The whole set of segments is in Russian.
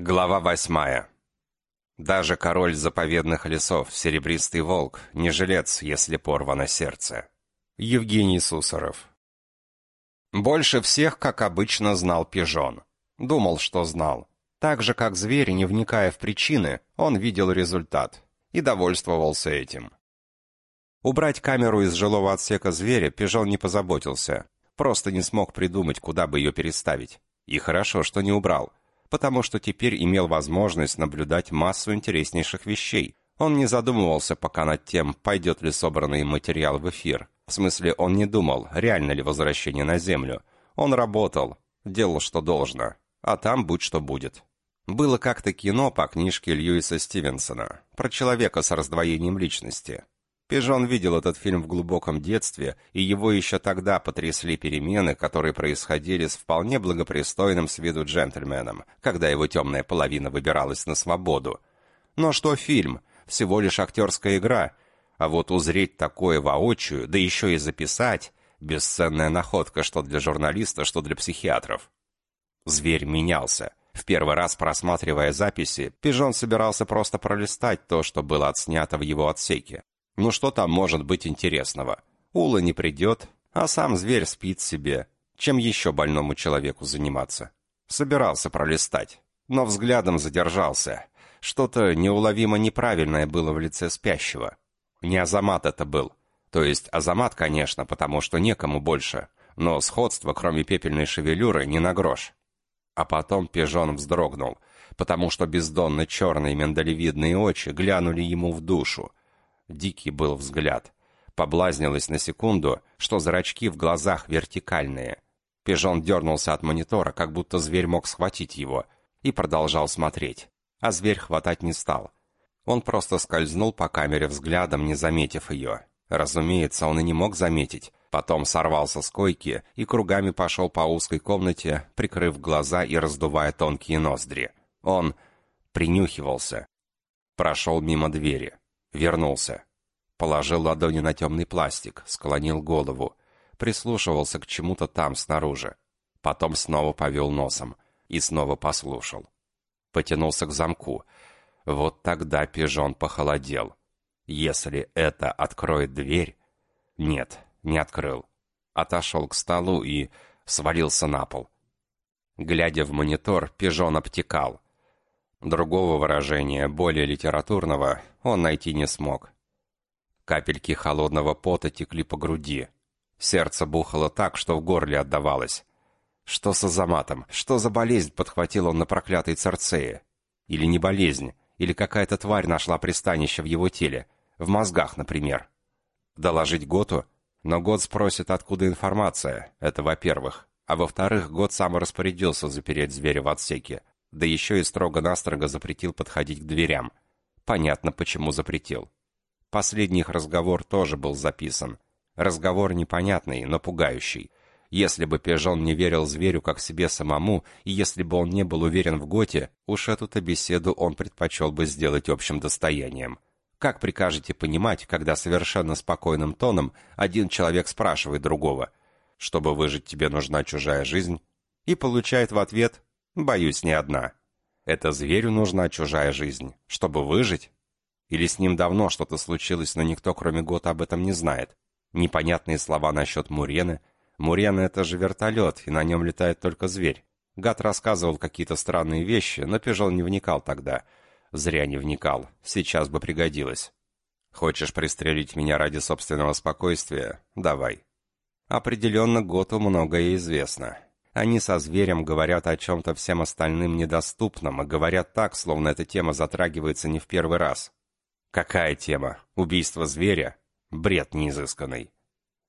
Глава восьмая. Даже король заповедных лесов, серебристый волк, не жилец, если порвано сердце. Евгений Сусаров. Больше всех, как обычно, знал Пижон. Думал, что знал. Так же, как зверь, не вникая в причины, он видел результат и довольствовался этим. Убрать камеру из жилого отсека зверя Пижон не позаботился. Просто не смог придумать, куда бы ее переставить. И хорошо, что не убрал потому что теперь имел возможность наблюдать массу интереснейших вещей. Он не задумывался пока над тем, пойдет ли собранный материал в эфир. В смысле, он не думал, реально ли возвращение на Землю. Он работал, делал, что должно, а там будь что будет. Было как-то кино по книжке Льюиса Стивенсона про человека с раздвоением личности. Пижон видел этот фильм в глубоком детстве, и его еще тогда потрясли перемены, которые происходили с вполне благопристойным с виду джентльменом, когда его темная половина выбиралась на свободу. Но что фильм? Всего лишь актерская игра. А вот узреть такое воочию, да еще и записать — бесценная находка что для журналиста, что для психиатров. Зверь менялся. В первый раз просматривая записи, Пижон собирался просто пролистать то, что было отснято в его отсеке. Ну что там может быть интересного? Ула не придет, а сам зверь спит себе. Чем еще больному человеку заниматься? Собирался пролистать, но взглядом задержался. Что-то неуловимо неправильное было в лице спящего. Не Азамат это был. То есть Азамат, конечно, потому что некому больше. Но сходство, кроме пепельной шевелюры, не на грош. А потом пижон вздрогнул, потому что бездонно черные миндалевидные очи глянули ему в душу, Дикий был взгляд. Поблазнилось на секунду, что зрачки в глазах вертикальные. Пижон дернулся от монитора, как будто зверь мог схватить его, и продолжал смотреть. А зверь хватать не стал. Он просто скользнул по камере взглядом, не заметив ее. Разумеется, он и не мог заметить. Потом сорвался с койки и кругами пошел по узкой комнате, прикрыв глаза и раздувая тонкие ноздри. Он принюхивался. Прошел мимо двери. Вернулся. Положил ладони на темный пластик, склонил голову. Прислушивался к чему-то там, снаружи. Потом снова повел носом. И снова послушал. Потянулся к замку. Вот тогда пижон похолодел. Если это откроет дверь... Нет, не открыл. Отошел к столу и свалился на пол. Глядя в монитор, пижон обтекал. Другого выражения, более литературного, он найти не смог. Капельки холодного пота текли по груди. Сердце бухало так, что в горле отдавалось. Что с Азаматом? Что за болезнь подхватил он на проклятой Церцее? Или не болезнь? Или какая-то тварь нашла пристанище в его теле? В мозгах, например. Доложить Готу? Но Гот спросит, откуда информация. Это во-первых. А во-вторых, Гот сам распорядился запереть зверя в отсеке. Да еще и строго-настрого запретил подходить к дверям. Понятно, почему запретил. Последний их разговор тоже был записан. Разговор непонятный, но пугающий. Если бы Пежон не верил зверю как себе самому, и если бы он не был уверен в Готе, уж эту-то беседу он предпочел бы сделать общим достоянием. Как прикажете понимать, когда совершенно спокойным тоном один человек спрашивает другого, «Чтобы выжить, тебе нужна чужая жизнь?» и получает в ответ Боюсь, не одна. Это зверю нужна чужая жизнь, чтобы выжить? Или с ним давно что-то случилось, но никто, кроме Гота, об этом не знает? Непонятные слова насчет Мурены. Мурена — это же вертолет, и на нем летает только зверь. Гад рассказывал какие-то странные вещи, но Пежон не вникал тогда. Зря не вникал, сейчас бы пригодилось. Хочешь пристрелить меня ради собственного спокойствия? Давай. Определенно Готу многое известно. Они со зверем говорят о чем-то всем остальным недоступном, и говорят так, словно эта тема затрагивается не в первый раз. Какая тема? Убийство зверя? Бред неизысканный.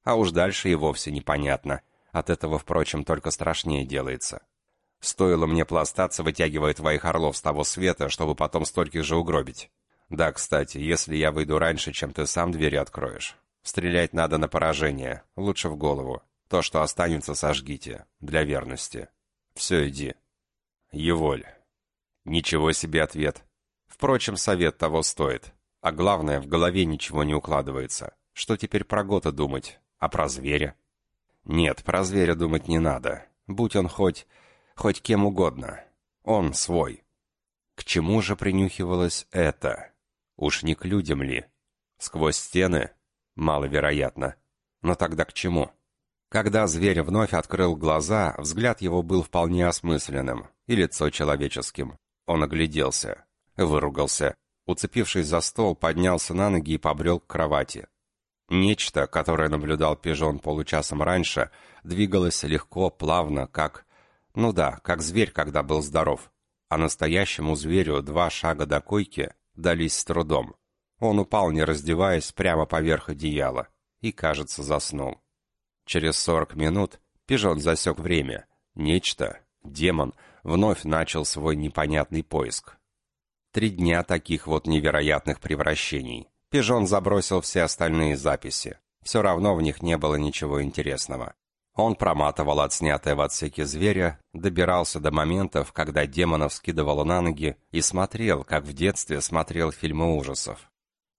А уж дальше и вовсе непонятно. От этого, впрочем, только страшнее делается. Стоило мне пластаться, вытягивая твоих орлов с того света, чтобы потом стольких же угробить. Да, кстати, если я выйду раньше, чем ты сам двери откроешь. Стрелять надо на поражение, лучше в голову. То, что останется, сожгите. Для верности. Все, иди. Еволь. Ничего себе ответ. Впрочем, совет того стоит. А главное, в голове ничего не укладывается. Что теперь про Гота думать? А про зверя? Нет, про зверя думать не надо. Будь он хоть... хоть кем угодно. Он свой. К чему же принюхивалось это? Уж не к людям ли? Сквозь стены? Маловероятно. Но тогда к чему? Когда зверь вновь открыл глаза, взгляд его был вполне осмысленным, и лицо человеческим. Он огляделся, выругался, уцепившись за стол, поднялся на ноги и побрел к кровати. Нечто, которое наблюдал пижон получасом раньше, двигалось легко, плавно, как... Ну да, как зверь, когда был здоров. А настоящему зверю два шага до койки дались с трудом. Он упал, не раздеваясь, прямо поверх одеяла. И, кажется, заснул. Через сорок минут пижон засек время. Нечто, демон, вновь начал свой непонятный поиск. Три дня таких вот невероятных превращений. Пижон забросил все остальные записи. Все равно в них не было ничего интересного. Он проматывал отснятое в отсеке зверя, добирался до моментов, когда демонов скидывало на ноги, и смотрел, как в детстве смотрел фильмы ужасов.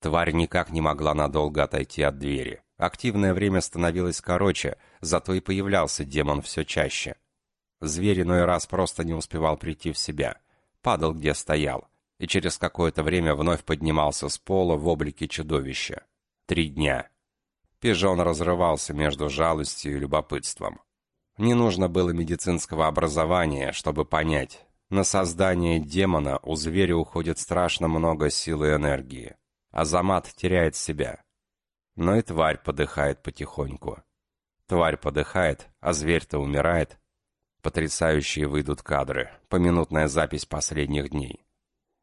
Тварь никак не могла надолго отойти от двери. Активное время становилось короче, зато и появлялся демон все чаще. Зверь иной раз просто не успевал прийти в себя. Падал, где стоял. И через какое-то время вновь поднимался с пола в облике чудовища. Три дня. Пижон разрывался между жалостью и любопытством. Не нужно было медицинского образования, чтобы понять. На создание демона у зверя уходит страшно много сил и энергии. Азамат теряет себя. Но и тварь подыхает потихоньку. Тварь подыхает, а зверь-то умирает. Потрясающие выйдут кадры, поминутная запись последних дней.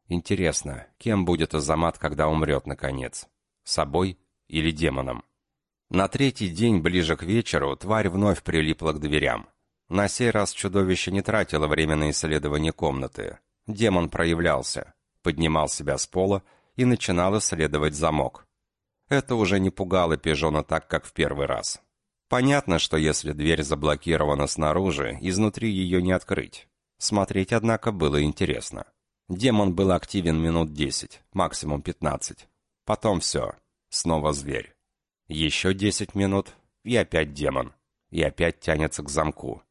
Интересно, кем будет Азамат, когда умрет наконец? Собой или демоном? На третий день, ближе к вечеру, тварь вновь прилипла к дверям. На сей раз чудовище не тратило время на исследование комнаты. Демон проявлялся, поднимал себя с пола и начинал исследовать замок. Это уже не пугало пижона так, как в первый раз. Понятно, что если дверь заблокирована снаружи, изнутри ее не открыть. Смотреть, однако, было интересно. Демон был активен минут десять, максимум пятнадцать. Потом все. Снова зверь. Еще десять минут, и опять демон. И опять тянется к замку.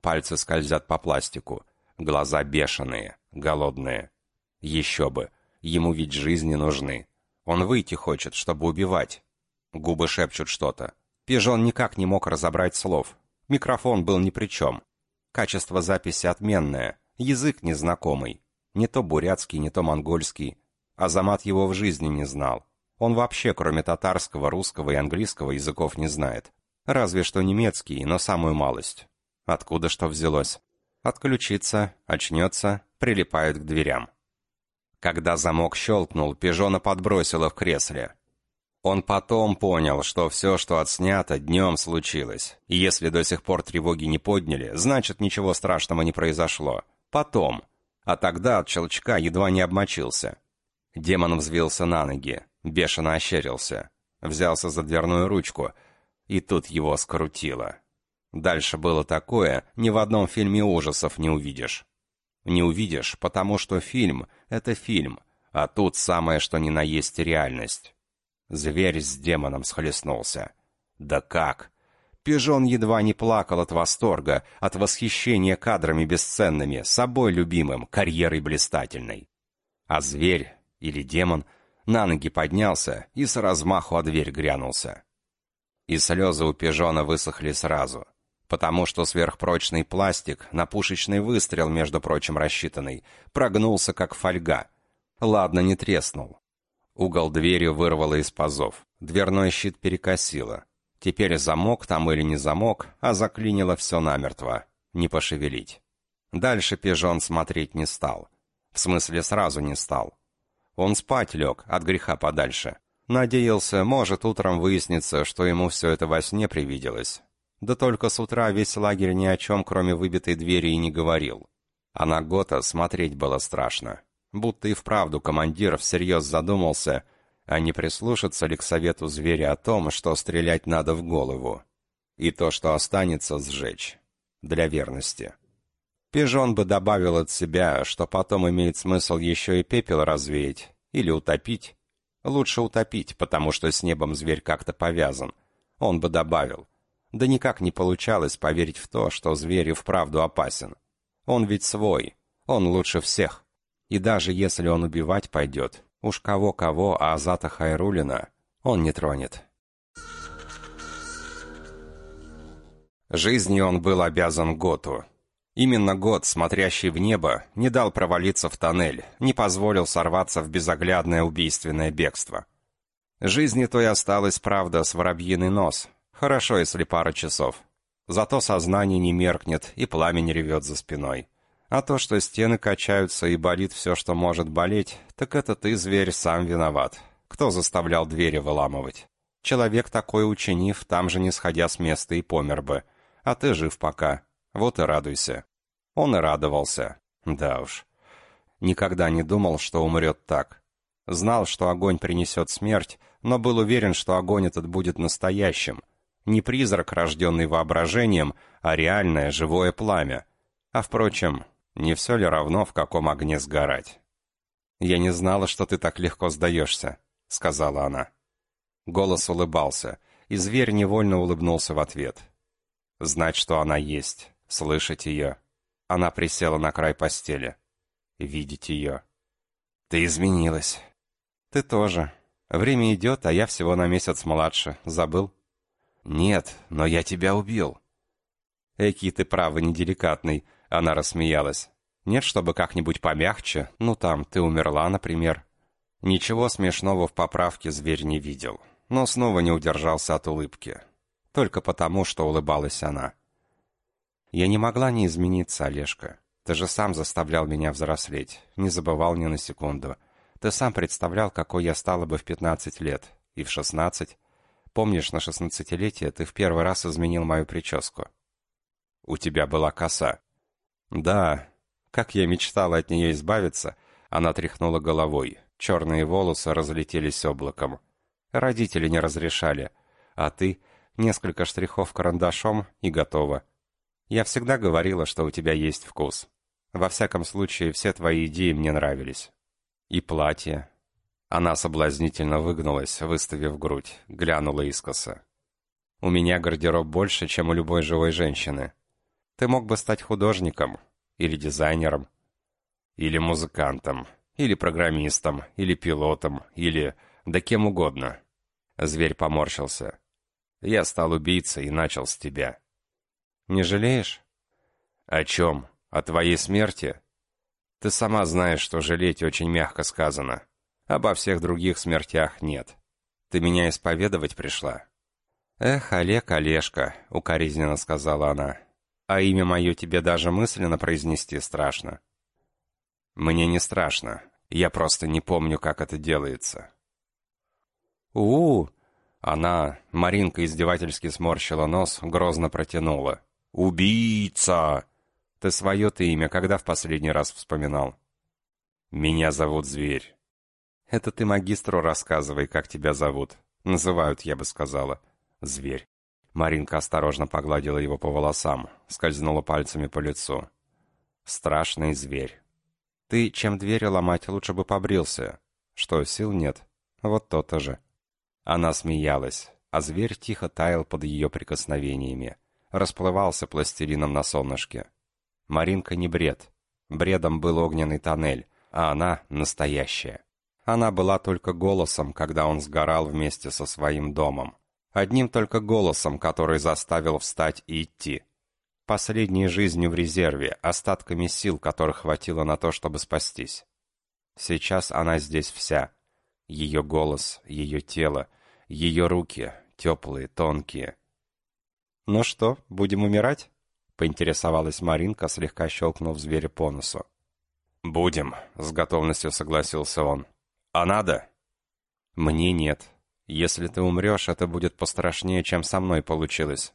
Пальцы скользят по пластику. Глаза бешеные, голодные. Еще бы. Ему ведь жизни нужны. Он выйти хочет, чтобы убивать. Губы шепчут что-то. Пижон никак не мог разобрать слов. Микрофон был ни при чем. Качество записи отменное, язык незнакомый. Не то бурятский, не то монгольский. Азамат его в жизни не знал. Он вообще, кроме татарского, русского и английского языков не знает. Разве что немецкий, но самую малость. Откуда что взялось? Отключится, очнется, прилипает к дверям. Когда замок щелкнул, пижона подбросило в кресле. Он потом понял, что все, что отснято, днем случилось. И если до сих пор тревоги не подняли, значит, ничего страшного не произошло. Потом. А тогда от щелчка едва не обмочился. Демон взвился на ноги, бешено ощерился. Взялся за дверную ручку, и тут его скрутило. Дальше было такое, ни в одном фильме ужасов не увидишь. Не увидишь, потому что фильм — это фильм, а тут самое что ни на есть реальность. Зверь с демоном схлестнулся. Да как? Пижон едва не плакал от восторга, от восхищения кадрами бесценными, собой любимым, карьерой блистательной. А зверь или демон на ноги поднялся и с размаху о дверь грянулся. И слезы у пижона высохли сразу потому что сверхпрочный пластик, на пушечный выстрел, между прочим, рассчитанный, прогнулся как фольга. Ладно, не треснул. Угол двери вырвало из пазов. Дверной щит перекосило. Теперь замок там или не замок, а заклинило все намертво. Не пошевелить. Дальше пижон смотреть не стал. В смысле, сразу не стал. Он спать лег, от греха подальше. Надеялся, может, утром выяснится, что ему все это во сне привиделось. Да только с утра весь лагерь ни о чем, кроме выбитой двери, и не говорил. А на Гота смотреть было страшно. Будто и вправду командир всерьез задумался, а не прислушаться ли к совету зверя о том, что стрелять надо в голову. И то, что останется, сжечь. Для верности. Пижон бы добавил от себя, что потом имеет смысл еще и пепел развеять или утопить. Лучше утопить, потому что с небом зверь как-то повязан. Он бы добавил. Да никак не получалось поверить в то, что зверь и вправду опасен. Он ведь свой, он лучше всех. И даже если он убивать пойдет, уж кого-кого, а Азата Хайрулина он не тронет. Жизнью он был обязан Готу. Именно Гот, смотрящий в небо, не дал провалиться в тоннель, не позволил сорваться в безоглядное убийственное бегство. Жизни той осталось, правда, с воробьиный нос. Хорошо, если пара часов. Зато сознание не меркнет и пламя не ревет за спиной. А то, что стены качаются и болит все, что может болеть, так это ты, зверь, сам виноват. Кто заставлял двери выламывать? Человек такой учинив, там же не сходя с места и помер бы а ты жив пока. Вот и радуйся». Он и радовался. Да уж. Никогда не думал, что умрет так. Знал, что огонь принесет смерть, но был уверен, что огонь этот будет настоящим. Не призрак, рожденный воображением, а реальное живое пламя. А впрочем, не все ли равно, в каком огне сгорать? «Я не знала, что ты так легко сдаешься», — сказала она. Голос улыбался, и зверь невольно улыбнулся в ответ. Знать, что она есть, слышать ее. Она присела на край постели. Видеть ее. Ты изменилась. Ты тоже. Время идет, а я всего на месяц младше. Забыл? Нет, но я тебя убил. Эки, ты правый, неделикатный. Она рассмеялась. Нет, чтобы как-нибудь помягче. Ну там, ты умерла, например. Ничего смешного в поправке зверь не видел, но снова не удержался от улыбки только потому, что улыбалась она. «Я не могла не измениться, Олежка. Ты же сам заставлял меня взрослеть, не забывал ни на секунду. Ты сам представлял, какой я стала бы в пятнадцать лет. И в шестнадцать. Помнишь, на шестнадцатилетие ты в первый раз изменил мою прическу. У тебя была коса. Да, как я мечтала от нее избавиться, она тряхнула головой. Черные волосы разлетелись облаком. Родители не разрешали. А ты несколько штрихов карандашом и готово. Я всегда говорила, что у тебя есть вкус. Во всяком случае, все твои идеи мне нравились. И платье. Она соблазнительно выгнулась, выставив грудь, глянула искоса. У меня гардероб больше, чем у любой живой женщины. Ты мог бы стать художником, или дизайнером, или музыкантом, или программистом, или пилотом, или... да кем угодно. Зверь поморщился. Я стал убийцей и начал с тебя. Не жалеешь? О чем? О твоей смерти? Ты сама знаешь, что жалеть очень мягко сказано. Обо всех других смертях нет. Ты меня исповедовать пришла? Эх, Олег, Олежка, укоризненно сказала она. А имя мое тебе даже мысленно произнести страшно. Мне не страшно. Я просто не помню, как это делается. У-у, она, Маринка издевательски сморщила нос, грозно протянула. «Убийца!» «Ты свое-то имя когда в последний раз вспоминал?» «Меня зовут Зверь». «Это ты магистру рассказывай, как тебя зовут. Называют, я бы сказала. Зверь». Маринка осторожно погладила его по волосам, скользнула пальцами по лицу. «Страшный зверь. Ты, чем двери ломать, лучше бы побрился. Что, сил нет? Вот то-то же». Она смеялась, а зверь тихо таял под ее прикосновениями, расплывался пластилином на солнышке. Маринка не бред. Бредом был огненный тоннель, а она настоящая. Она была только голосом, когда он сгорал вместе со своим домом. Одним только голосом, который заставил встать и идти. Последней жизнью в резерве, остатками сил, которых хватило на то, чтобы спастись. Сейчас она здесь вся, ее голос, ее тело, ее руки, теплые, тонкие. «Ну что, будем умирать?» — поинтересовалась Маринка, слегка щелкнув зверя по носу. «Будем», — с готовностью согласился он. «А надо?» «Мне нет. Если ты умрешь, это будет пострашнее, чем со мной получилось».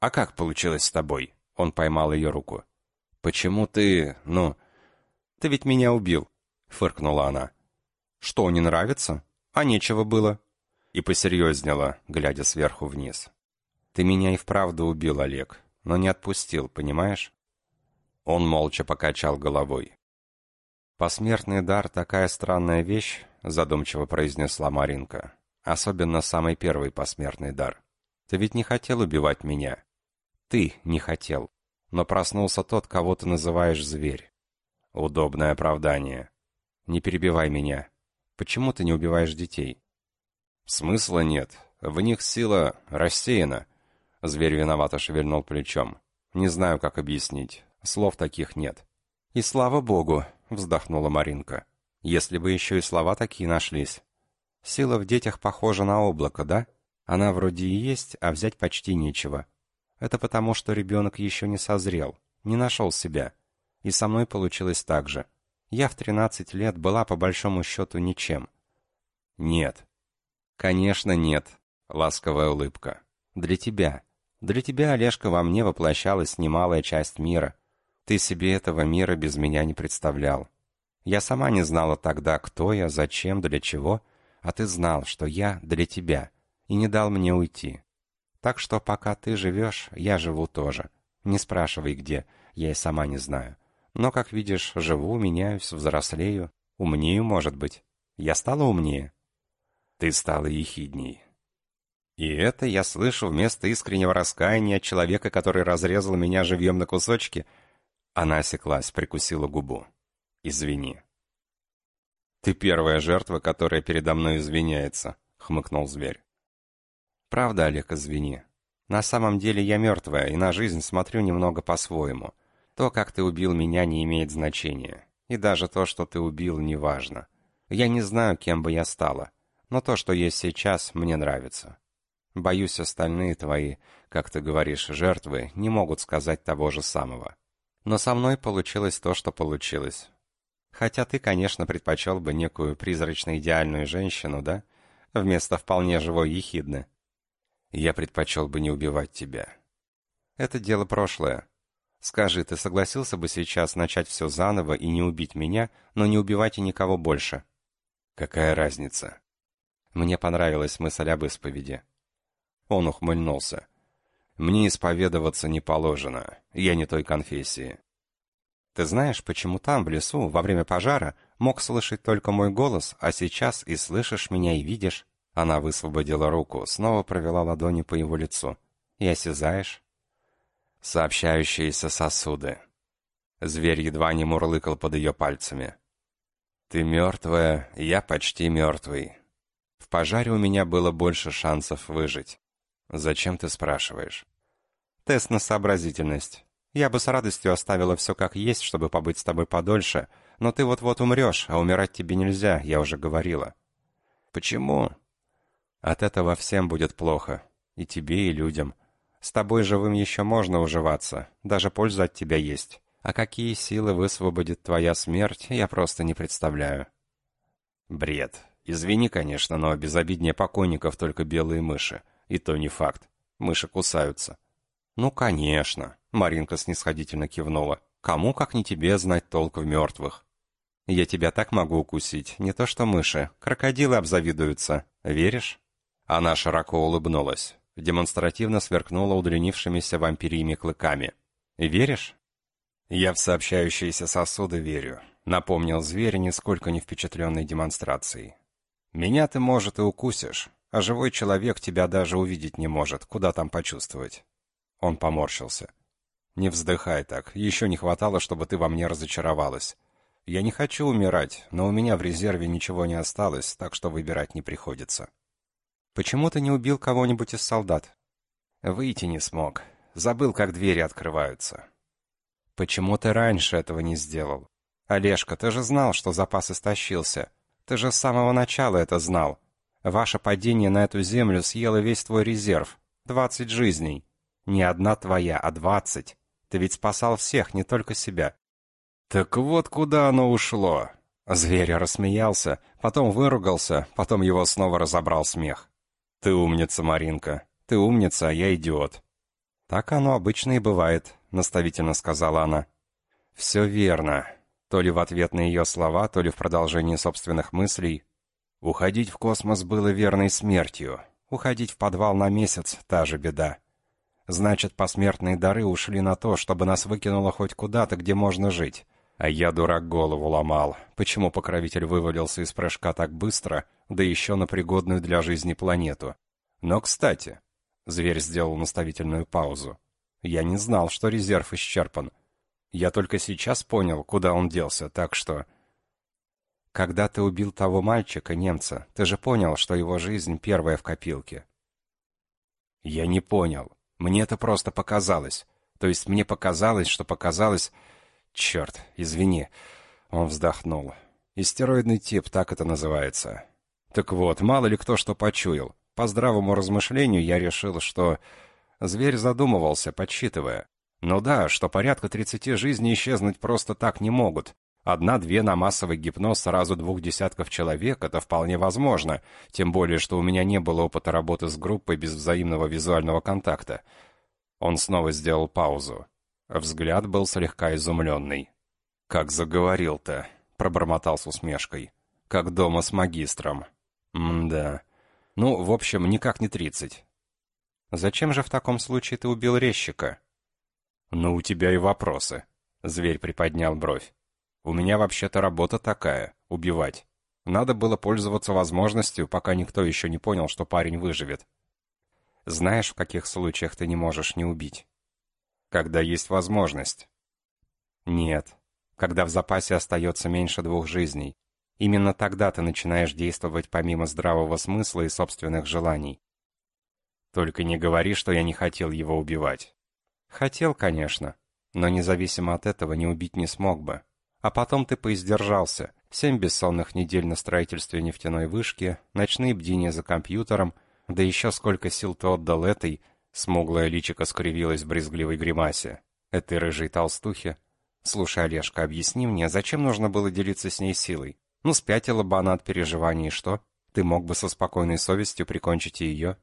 «А как получилось с тобой?» — он поймал ее руку. «Почему ты... ну...» «Ты ведь меня убил», — фыркнула она. Что, не нравится? А нечего было. И посерьезнела, глядя сверху вниз. Ты меня и вправду убил, Олег, но не отпустил, понимаешь? Он молча покачал головой. «Посмертный дар — такая странная вещь», — задумчиво произнесла Маринка. «Особенно самый первый посмертный дар. Ты ведь не хотел убивать меня. Ты не хотел. Но проснулся тот, кого ты называешь зверь. Удобное оправдание. Не перебивай меня. Почему ты не убиваешь детей? Смысла нет. В них сила рассеяна. Зверь виновато шевельнул плечом. Не знаю, как объяснить. Слов таких нет. И слава богу, вздохнула Маринка. Если бы еще и слова такие нашлись. Сила в детях похожа на облако, да? Она вроде и есть, а взять почти нечего. Это потому, что ребенок еще не созрел, не нашел себя. И со мной получилось так же. Я в 13 лет была по большому счету ничем. Нет. Конечно, нет. Ласковая улыбка. Для тебя. Для тебя, Олежка, во мне воплощалась немалая часть мира. Ты себе этого мира без меня не представлял. Я сама не знала тогда, кто я, зачем, для чего, а ты знал, что я для тебя, и не дал мне уйти. Так что пока ты живешь, я живу тоже. Не спрашивай где, я и сама не знаю. Но, как видишь, живу, меняюсь, взрослею, умнею, может быть. Я стала умнее. Ты стала ехидней. И это я слышу вместо искреннего раскаяния человека, который разрезал меня живьем на кусочки. Она осеклась, прикусила губу. «Извини». «Ты первая жертва, которая передо мной извиняется», — хмыкнул зверь. «Правда, Олег, извини. На самом деле я мертвая, и на жизнь смотрю немного по-своему. То, как ты убил меня, не имеет значения. И даже то, что ты убил, не важно. Я не знаю, кем бы я стала, но то, что есть сейчас, мне нравится. Боюсь, остальные твои, как ты говоришь, жертвы не могут сказать того же самого. Но со мной получилось то, что получилось. Хотя ты, конечно, предпочел бы некую призрачно-идеальную женщину, да? Вместо вполне живой ехидны. Я предпочел бы не убивать тебя. Это дело прошлое. Скажи, ты согласился бы сейчас начать все заново и не убить меня, но не убивать и никого больше? Какая разница? Мне понравилась мысль об исповеди. Он ухмыльнулся. Мне исповедоваться не положено. Я не той конфессии. Ты знаешь, почему там, в лесу, во время пожара, мог слышать только мой голос, а сейчас и слышишь меня, и видишь?» Она высвободила руку, снова провела ладони по его лицу. «И осязаешь?» «Сообщающиеся сосуды». Зверь едва не мурлыкал под ее пальцами. «Ты мертвая, я почти мертвый. В пожаре у меня было больше шансов выжить. Зачем ты спрашиваешь?» «Тест на сообразительность. Я бы с радостью оставила все как есть, чтобы побыть с тобой подольше, но ты вот-вот умрешь, а умирать тебе нельзя, я уже говорила». «Почему?» «От этого всем будет плохо. И тебе, и людям. С тобой живым еще можно уживаться, даже польза от тебя есть. А какие силы высвободит твоя смерть, я просто не представляю». «Бред. Извини, конечно, но безобиднее покойников только белые мыши. И то не факт. Мыши кусаются». «Ну, конечно», — Маринка снисходительно кивнула. «Кому, как не тебе, знать толк в мертвых?» «Я тебя так могу укусить, не то что мыши. Крокодилы обзавидуются. Веришь?» Она широко улыбнулась, демонстративно сверкнула удлинившимися вампирьими клыками. «Веришь?» «Я в сообщающиеся сосуды верю», — напомнил зверь, нисколько не впечатленной демонстрацией. «Меня ты, может, и укусишь, а живой человек тебя даже увидеть не может, куда там почувствовать. Он поморщился. «Не вздыхай так. Еще не хватало, чтобы ты во мне разочаровалась. Я не хочу умирать, но у меня в резерве ничего не осталось, так что выбирать не приходится». «Почему ты не убил кого-нибудь из солдат?» «Выйти не смог. Забыл, как двери открываются». «Почему ты раньше этого не сделал? Олежка, ты же знал, что запас истощился. Ты же с самого начала это знал. Ваше падение на эту землю съело весь твой резерв. Двадцать жизней. Не одна твоя, а двадцать. Ты ведь спасал всех, не только себя. Так вот куда оно ушло. Зверь рассмеялся, потом выругался, потом его снова разобрал смех. Ты умница, Маринка. Ты умница, а я идиот. Так оно обычно и бывает, наставительно сказала она. Все верно. То ли в ответ на ее слова, то ли в продолжении собственных мыслей. Уходить в космос было верной смертью. Уходить в подвал на месяц — та же беда. Значит, посмертные дары ушли на то, чтобы нас выкинуло хоть куда-то, где можно жить. А я, дурак, голову ломал. Почему покровитель вывалился из прыжка так быстро, да еще на пригодную для жизни планету? Но, кстати, зверь сделал наставительную паузу. Я не знал, что резерв исчерпан. Я только сейчас понял, куда он делся, так что... Когда ты убил того мальчика, немца, ты же понял, что его жизнь первая в копилке. Я не понял. Мне это просто показалось. То есть мне показалось, что показалось... Черт, извини. Он вздохнул. Истероидный тип, так это называется. Так вот, мало ли кто что почуял. По здравому размышлению я решил, что... Зверь задумывался, подсчитывая. Ну да, что порядка 30 жизней исчезнуть просто так не могут. Одна-две на массовый гипноз сразу двух десятков человек — это вполне возможно, тем более, что у меня не было опыта работы с группой без взаимного визуального контакта. Он снова сделал паузу. Взгляд был слегка изумленный. «Как заговорил-то?» — пробормотал с усмешкой. «Как дома с магистром». «М-да. Ну, в общем, никак не тридцать». «Зачем же в таком случае ты убил резчика?» «Ну, у тебя и вопросы», — зверь приподнял бровь. У меня вообще-то работа такая — убивать. Надо было пользоваться возможностью, пока никто еще не понял, что парень выживет. Знаешь, в каких случаях ты не можешь не убить? Когда есть возможность. Нет. Когда в запасе остается меньше двух жизней. Именно тогда ты начинаешь действовать помимо здравого смысла и собственных желаний. Только не говори, что я не хотел его убивать. Хотел, конечно, но независимо от этого не убить не смог бы. А потом ты поиздержался. Семь бессонных недель на строительстве нефтяной вышки, ночные бдения за компьютером, да еще сколько сил ты отдал этой, смуглая личико скривилась в брезгливой гримасе, этой рыжей толстухе. Слушай, Олежка, объясни мне, зачем нужно было делиться с ней силой? Ну, спятила бы она от переживаний, и что? Ты мог бы со спокойной совестью прикончить ее?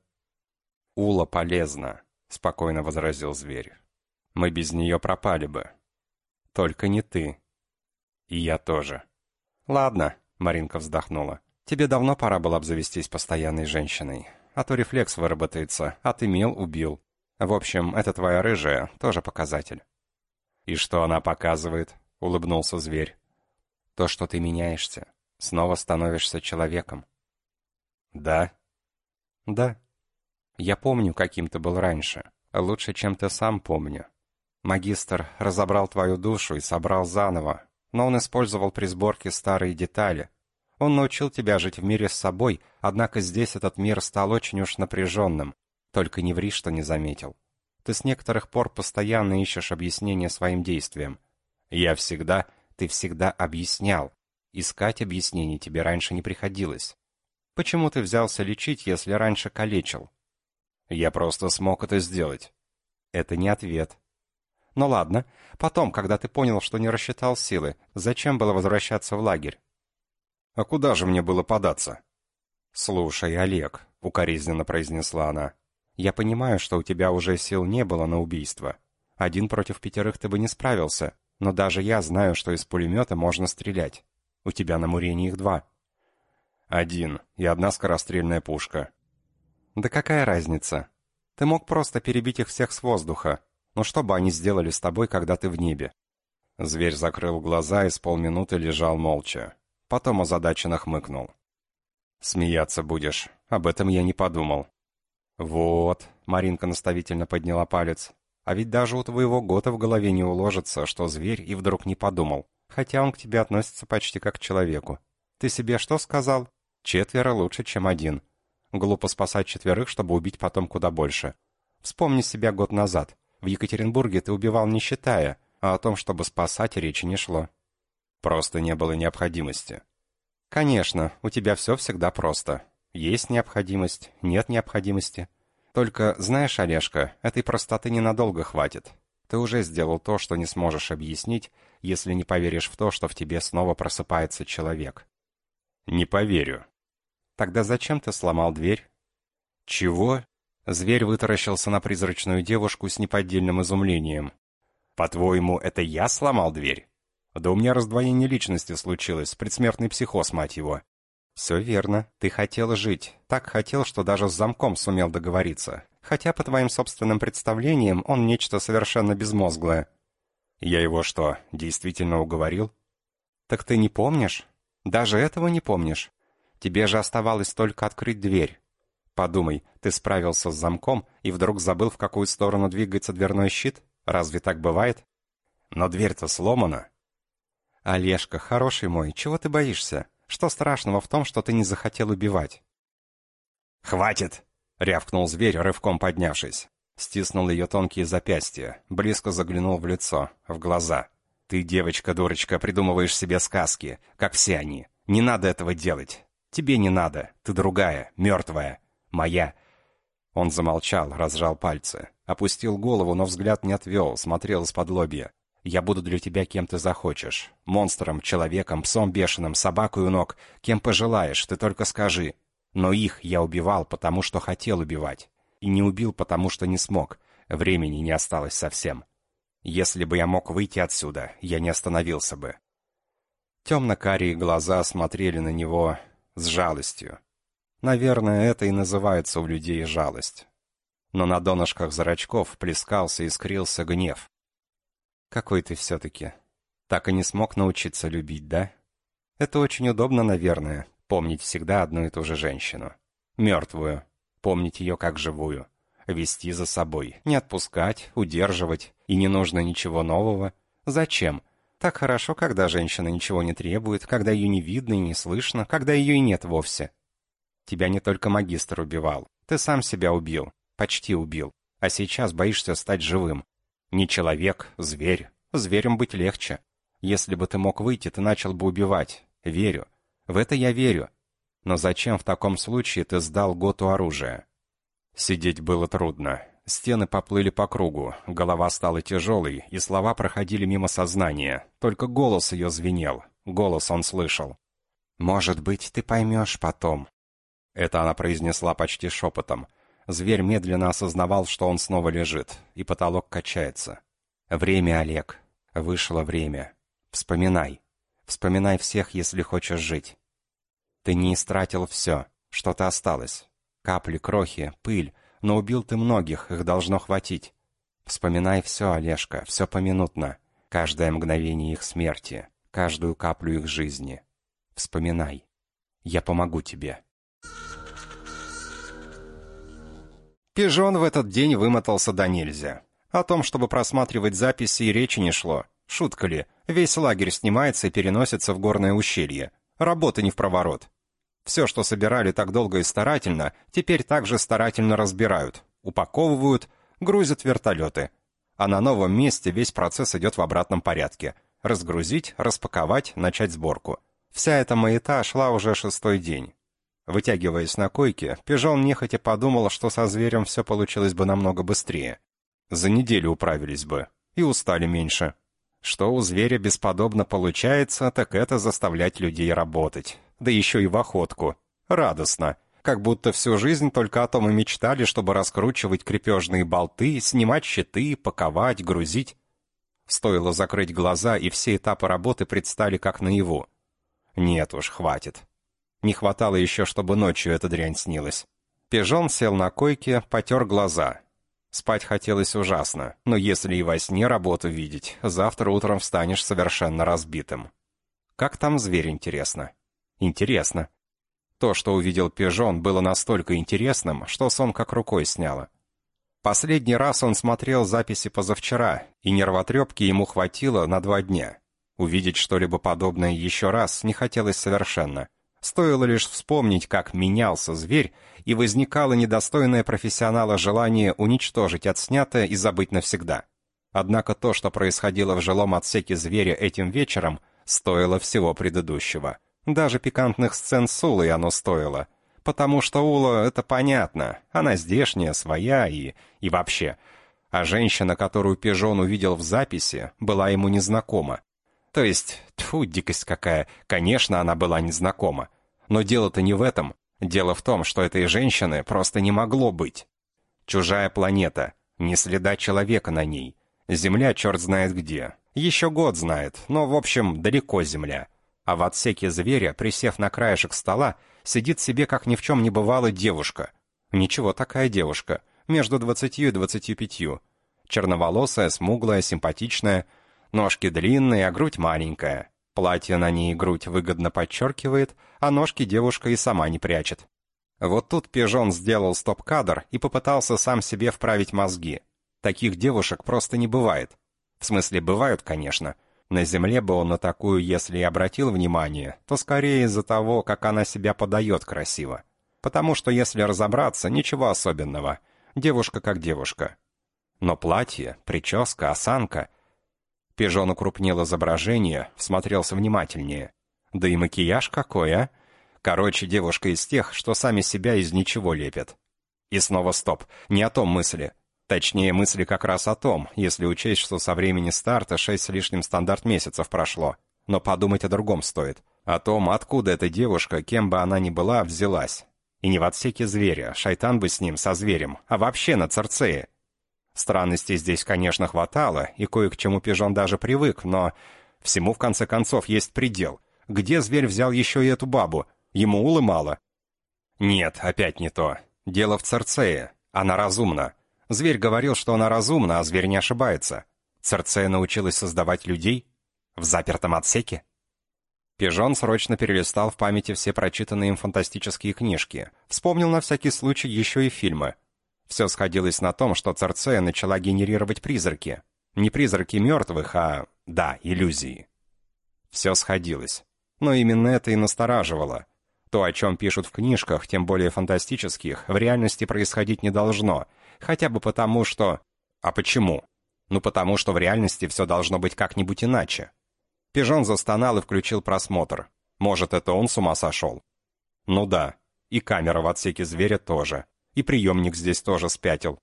Ула полезна, спокойно возразил зверь. Мы без нее пропали бы. Только не ты. И я тоже. Ладно, Маринка вздохнула. Тебе давно пора было обзавестись постоянной женщиной. А то рефлекс выработается, а ты мел убил. В общем, это твоя рыжая, тоже показатель. И что она показывает? Улыбнулся зверь. То, что ты меняешься. Снова становишься человеком. Да? Да. Я помню, каким ты был раньше. Лучше, чем ты сам помню. Магистр разобрал твою душу и собрал заново, но он использовал при сборке старые детали. Он научил тебя жить в мире с собой, однако здесь этот мир стал очень уж напряженным. Только не ври, что не заметил. Ты с некоторых пор постоянно ищешь объяснение своим действиям. Я всегда, ты всегда объяснял. Искать объяснений тебе раньше не приходилось. Почему ты взялся лечить, если раньше калечил? Я просто смог это сделать. Это не ответ. Ну ладно. Потом, когда ты понял, что не рассчитал силы, зачем было возвращаться в лагерь? А куда же мне было податься? Слушай, Олег, укоризненно произнесла она. Я понимаю, что у тебя уже сил не было на убийство. Один против пятерых ты бы не справился, но даже я знаю, что из пулемета можно стрелять. У тебя на Мурене их два. Один и одна скорострельная пушка. Да какая разница? Ты мог просто перебить их всех с воздуха, но что бы они сделали с тобой, когда ты в небе?» Зверь закрыл глаза и с полминуты лежал молча. Потом озадаченно хмыкнул. «Смеяться будешь. Об этом я не подумал». «Вот», — Маринка наставительно подняла палец. «А ведь даже у твоего года в голове не уложится, что зверь и вдруг не подумал. Хотя он к тебе относится почти как к человеку. Ты себе что сказал? Четверо лучше, чем один. Глупо спасать четверых, чтобы убить потом куда больше. Вспомни себя год назад. В Екатеринбурге ты убивал не считая, а о том, чтобы спасать, речи не шло. Просто не было необходимости. Конечно, у тебя все всегда просто. Есть необходимость, нет необходимости. Только, знаешь, Олежка, этой простоты ненадолго хватит. Ты уже сделал то, что не сможешь объяснить, если не поверишь в то, что в тебе снова просыпается человек. Не поверю. Тогда зачем ты сломал дверь? Чего? Зверь вытаращился на призрачную девушку с неподдельным изумлением. «По-твоему, это я сломал дверь?» «Да у меня раздвоение личности случилось, предсмертный психоз, мать его». «Все верно. Ты хотел жить. Так хотел, что даже с замком сумел договориться. Хотя, по твоим собственным представлениям, он нечто совершенно безмозглое». «Я его что, действительно уговорил?» «Так ты не помнишь? Даже этого не помнишь? Тебе же оставалось только открыть дверь. Подумай, ты справился с замком и вдруг забыл, в какую сторону двигается дверной щит? Разве так бывает? Но дверь-то сломана. Олежка, хороший мой, чего ты боишься? Что страшного в том, что ты не захотел убивать? «Хватит!» — рявкнул зверь, рывком поднявшись. Стиснул ее тонкие запястья, близко заглянул в лицо, в глаза. «Ты, девочка-дурочка, придумываешь себе сказки, как все они. Не надо этого делать. Тебе не надо. Ты другая, мертвая. Моя». Он замолчал, разжал пальцы. Опустил голову, но взгляд не отвел, смотрел из-под лобья. «Я буду для тебя кем ты захочешь. Монстром, человеком, псом бешеным, собакой у ног. Кем пожелаешь, ты только скажи. Но их я убивал, потому что хотел убивать. И не убил, потому что не смог. Времени не осталось совсем. Если бы я мог выйти отсюда, я не остановился бы». Темно-карие глаза смотрели на него с жалостью. Наверное, это и называется у людей жалость но на донышках зрачков плескался и искрился гнев. «Какой ты все-таки? Так и не смог научиться любить, да? Это очень удобно, наверное, помнить всегда одну и ту же женщину. Мертвую. Помнить ее как живую. Вести за собой. Не отпускать, удерживать. И не нужно ничего нового. Зачем? Так хорошо, когда женщина ничего не требует, когда ее не видно и не слышно, когда ее и нет вовсе. Тебя не только магистр убивал. Ты сам себя убил. Почти убил. А сейчас боишься стать живым. Не человек, зверь. Зверем быть легче. Если бы ты мог выйти, ты начал бы убивать. Верю. В это я верю. Но зачем в таком случае ты сдал Готу оружие? Сидеть было трудно. Стены поплыли по кругу, голова стала тяжелой, и слова проходили мимо сознания. Только голос ее звенел. Голос он слышал. «Может быть, ты поймешь потом». Это она произнесла почти шепотом. Зверь медленно осознавал, что он снова лежит, и потолок качается. «Время, Олег. Вышло время. Вспоминай. Вспоминай всех, если хочешь жить. Ты не истратил все. Что-то осталось. Капли, крохи, пыль. Но убил ты многих, их должно хватить. Вспоминай все, Олежка, все поминутно. Каждое мгновение их смерти, каждую каплю их жизни. Вспоминай. Я помогу тебе». Пижон в этот день вымотался до нельзя. О том, чтобы просматривать записи, и речи не шло. Шутка ли, весь лагерь снимается и переносится в горное ущелье. Работы не в проворот. Все, что собирали так долго и старательно, теперь также старательно разбирают, упаковывают, грузят вертолеты. А на новом месте весь процесс идет в обратном порядке. Разгрузить, распаковать, начать сборку. Вся эта маята шла уже шестой день. Вытягиваясь на койке, Пижон нехотя подумал, что со зверем все получилось бы намного быстрее. За неделю управились бы. И устали меньше. Что у зверя бесподобно получается, так это заставлять людей работать. Да еще и в охотку. Радостно. Как будто всю жизнь только о том и мечтали, чтобы раскручивать крепежные болты, снимать щиты, паковать, грузить. Стоило закрыть глаза, и все этапы работы предстали как наяву. Нет уж, хватит. Не хватало еще, чтобы ночью эта дрянь снилась. Пижон сел на койке, потер глаза. Спать хотелось ужасно, но если и во сне работу видеть, завтра утром встанешь совершенно разбитым. Как там зверь, интересно? Интересно. То, что увидел Пижон, было настолько интересным, что сон как рукой сняло. Последний раз он смотрел записи позавчера, и нервотрепки ему хватило на два дня. Увидеть что-либо подобное еще раз не хотелось совершенно. Стоило лишь вспомнить, как менялся зверь, и возникало недостойное профессионала желание уничтожить отснятое и забыть навсегда. Однако то, что происходило в жилом отсеке зверя этим вечером, стоило всего предыдущего. Даже пикантных сцен с Улой оно стоило. Потому что Ула — это понятно, она здешняя, своя и... и вообще. А женщина, которую Пижон увидел в записи, была ему незнакома. То есть, тьфу, дикость какая, конечно, она была незнакома. Но дело-то не в этом. Дело в том, что этой женщины просто не могло быть. Чужая планета, ни следа человека на ней. Земля черт знает где. Еще год знает, но, в общем, далеко Земля. А в отсеке зверя, присев на краешек стола, сидит себе, как ни в чем не бывало, девушка. Ничего такая девушка, между двадцатью и двадцатью пятью. Черноволосая, смуглая, симпатичная, ножки длинные, а грудь маленькая. Платье на ней грудь выгодно подчеркивает, а ножки девушка и сама не прячет. Вот тут Пижон сделал стоп-кадр и попытался сам себе вправить мозги. Таких девушек просто не бывает. В смысле, бывают, конечно. На земле бы он на такую, если и обратил внимание, то скорее из-за того, как она себя подает красиво. Потому что, если разобраться, ничего особенного. Девушка как девушка. Но платье, прическа, осанка... Пижон укрупнил изображение, всмотрелся внимательнее. Да и макияж какой, а? Короче, девушка из тех, что сами себя из ничего лепят. И снова стоп. Не о том мысли. Точнее, мысли как раз о том, если учесть, что со времени старта шесть с лишним стандарт месяцев прошло. Но подумать о другом стоит. О том, откуда эта девушка, кем бы она ни была, взялась. И не в отсеке зверя, шайтан бы с ним, со зверем, а вообще на Церцее. Странностей здесь, конечно, хватало, и кое к чему Пижон даже привык, но всему, в конце концов, есть предел. Где зверь взял еще и эту бабу? Ему улы мало? Нет, опять не то. Дело в Церцее. Она разумна. Зверь говорил, что она разумна, а зверь не ошибается. Церцея научилась создавать людей? В запертом отсеке? Пижон срочно перелистал в памяти все прочитанные им фантастические книжки. Вспомнил на всякий случай еще и фильмы. Все сходилось на том, что Церцея начала генерировать призраки. Не призраки мертвых, а, да, иллюзии. Все сходилось. Но именно это и настораживало. То, о чем пишут в книжках, тем более фантастических, в реальности происходить не должно, хотя бы потому, что... А почему? Ну потому что в реальности все должно быть как-нибудь иначе. Пижон застонал и включил просмотр. Может, это он с ума сошел? Ну да, и камера в отсеке зверя тоже. И приемник здесь тоже спятил.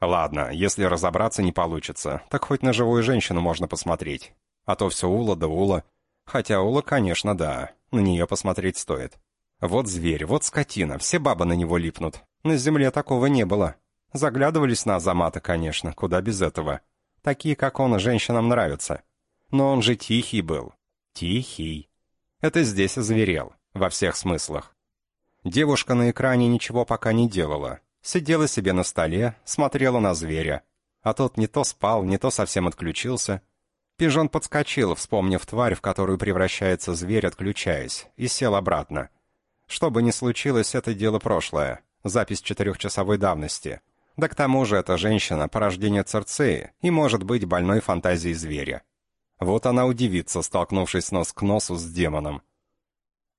Ладно, если разобраться не получится, так хоть на живую женщину можно посмотреть. А то все Ула да Ула. Хотя Ула, конечно, да, на нее посмотреть стоит. Вот зверь, вот скотина, все бабы на него липнут. На земле такого не было. Заглядывались на Азамата, конечно, куда без этого. Такие, как он, женщинам нравятся. Но он же тихий был. Тихий. Это здесь озверел, во всех смыслах. Девушка на экране ничего пока не делала. Сидела себе на столе, смотрела на зверя. А тот не то спал, не то совсем отключился. Пижон подскочил, вспомнив тварь, в которую превращается зверь, отключаясь, и сел обратно. Что бы ни случилось, это дело прошлое. Запись четырехчасовой давности — да к тому же эта женщина – порождение Церцеи и может быть больной фантазией зверя. Вот она удивится, столкнувшись нос к носу с демоном.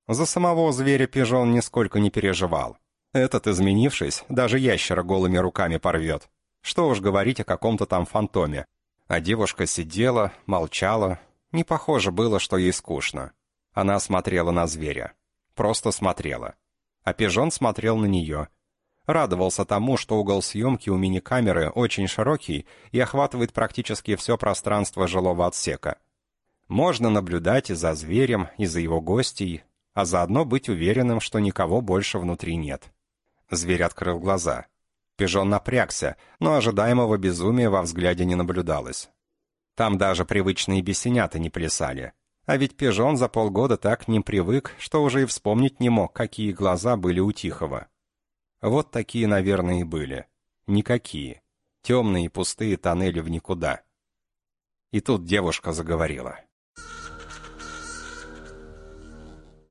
За самого зверя Пижон нисколько не переживал. Этот, изменившись, даже ящера голыми руками порвет. Что уж говорить о каком-то там фантоме. А девушка сидела, молчала. Не похоже было, что ей скучно. Она смотрела на зверя. Просто смотрела. А Пижон смотрел на нее – радовался тому, что угол съемки у мини-камеры очень широкий и охватывает практически все пространство жилого отсека. Можно наблюдать и за зверем, и за его гостей, а заодно быть уверенным, что никого больше внутри нет. Зверь открыл глаза. Пижон напрягся, но ожидаемого безумия во взгляде не наблюдалось. Там даже привычные бесенята не плясали. А ведь Пижон за полгода так к ним привык, что уже и вспомнить не мог, какие глаза были у Тихого. Вот такие, наверное, и были. Никакие. Темные и пустые тоннели в никуда. И тут девушка заговорила.